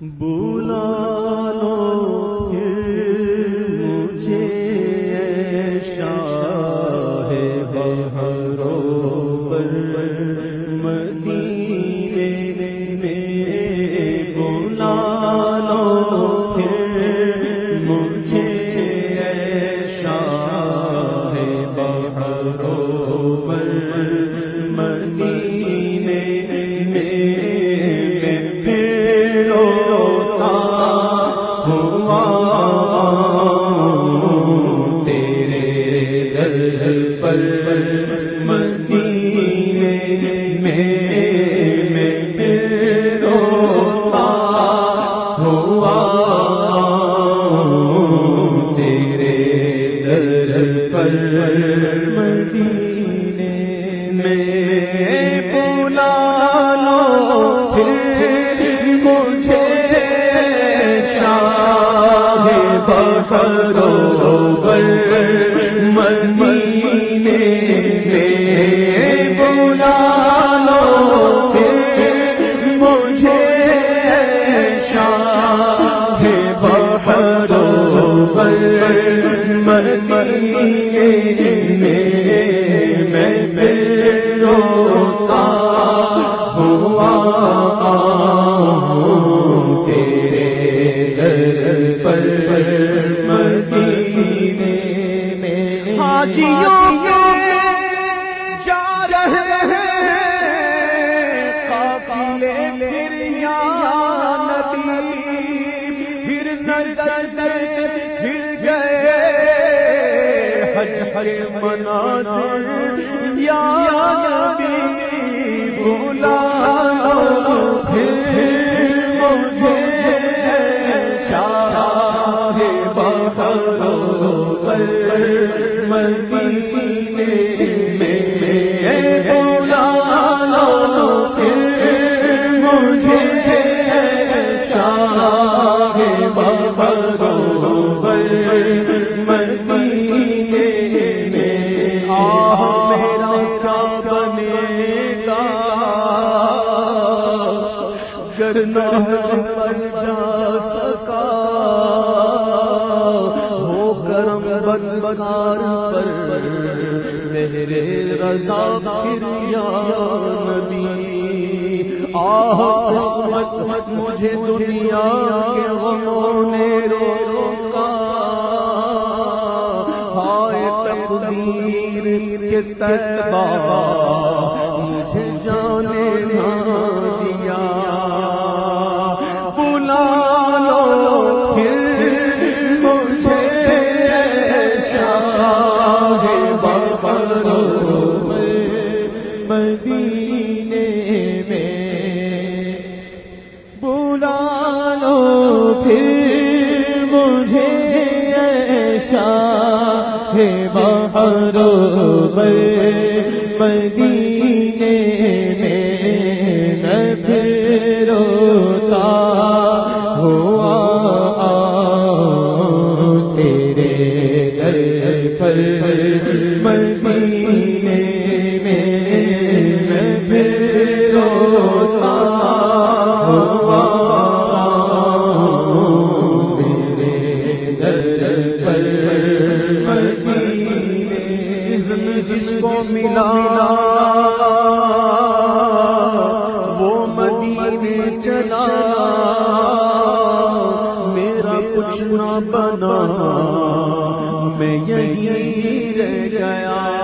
بولا لو بخرو بر مدینے میں کرنا پر جا سکا۔ ہو کرم بد بدبکار پر میرے رضا کریا نبی۔ آہ، قسمت، مجھے دنیا کے غموں نے رو روکا۔ ہائے تقدیر کے تیبہ، مجھے جانے نہ چلا میرا کچھ نہ بنا میں یہی رہ گیا۔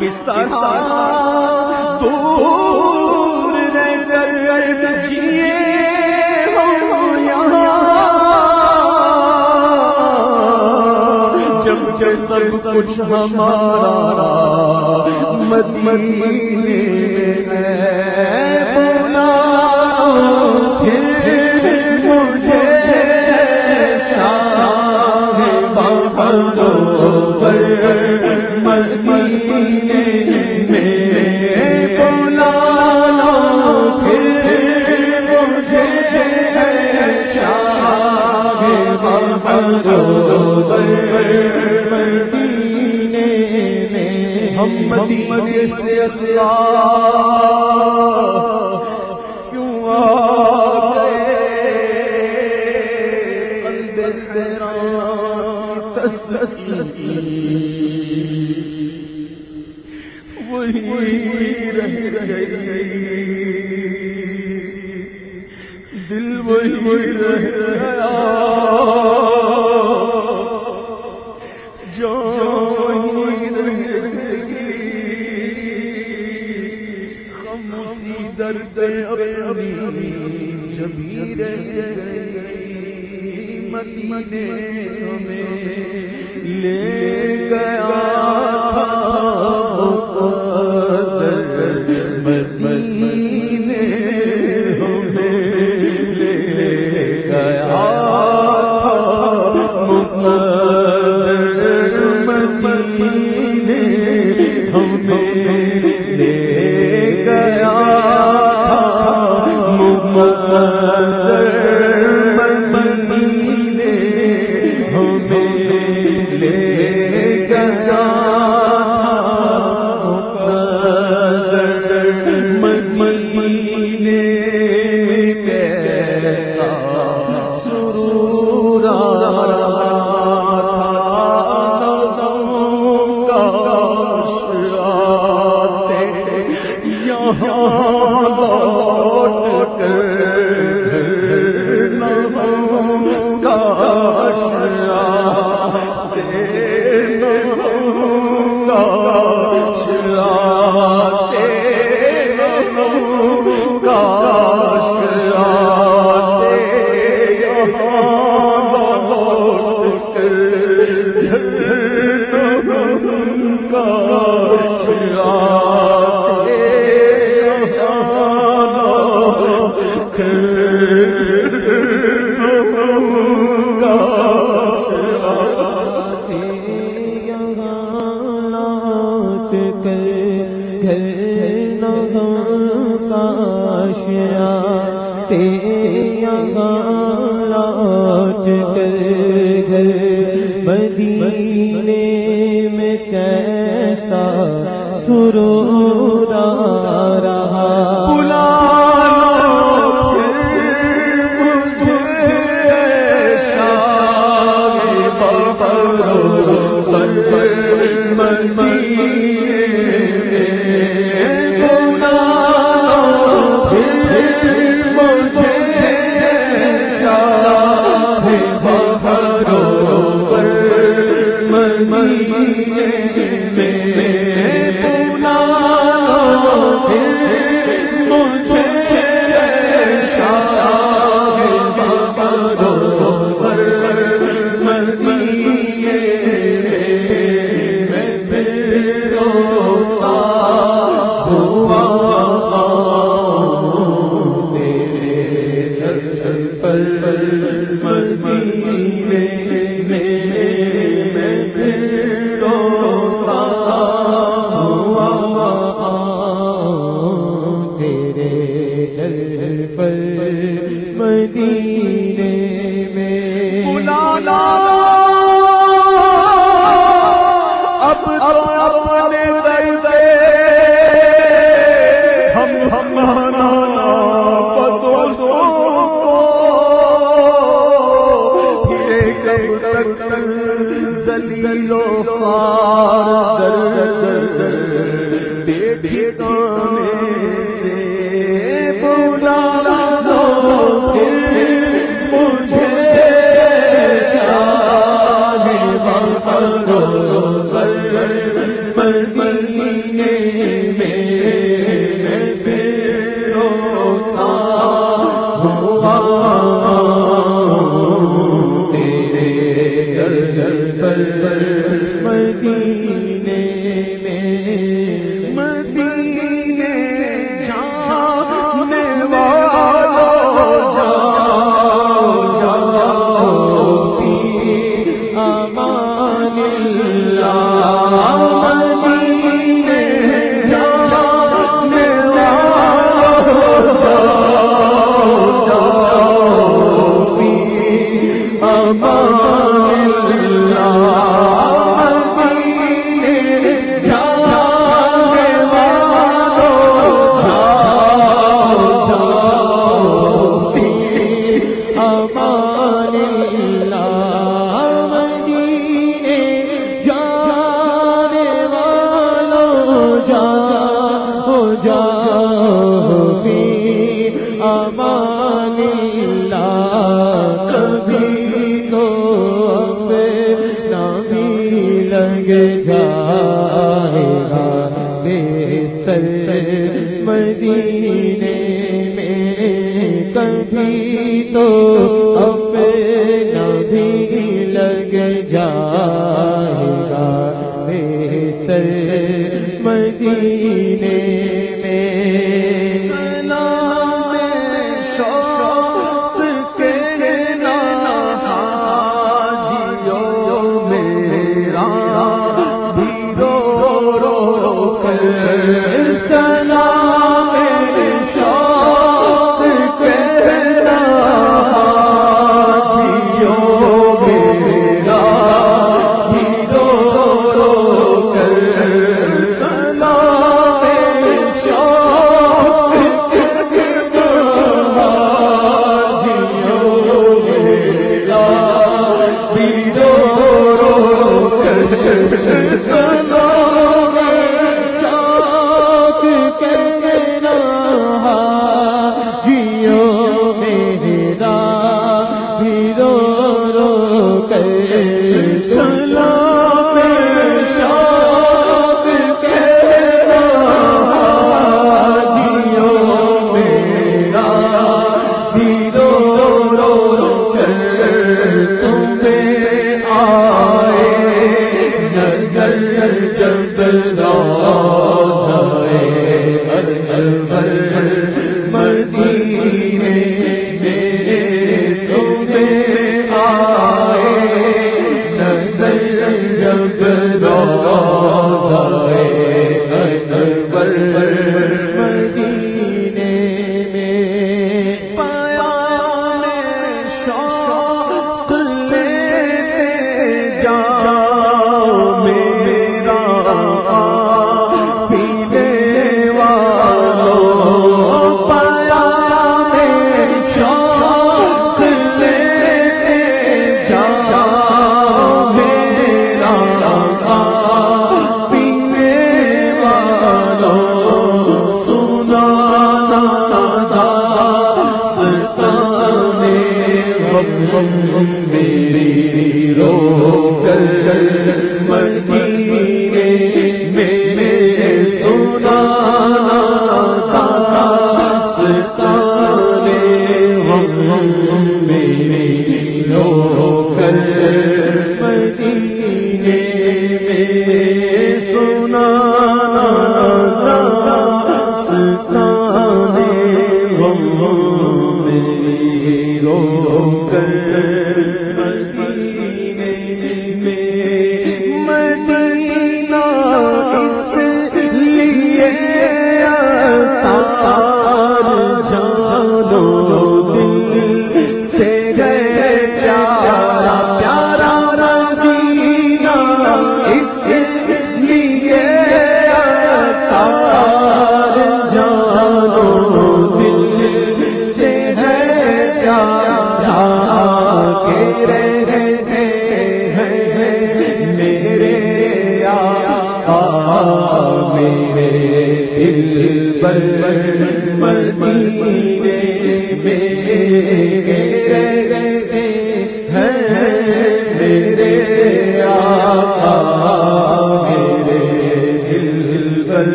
پاکستان دور رہ کر جیے جب جب سب کچھ ہمارا مدمنے ہے مدینے میں سے کیوں آ وہی رہ گئی۔ دل وہی رہ گیا۔ لوٹ کر گھر نہ کاشیا تیرا لوٹ کر گھر مدینے میں کیسا سرو رہا۔ بلا من جائے گا۔ مدینے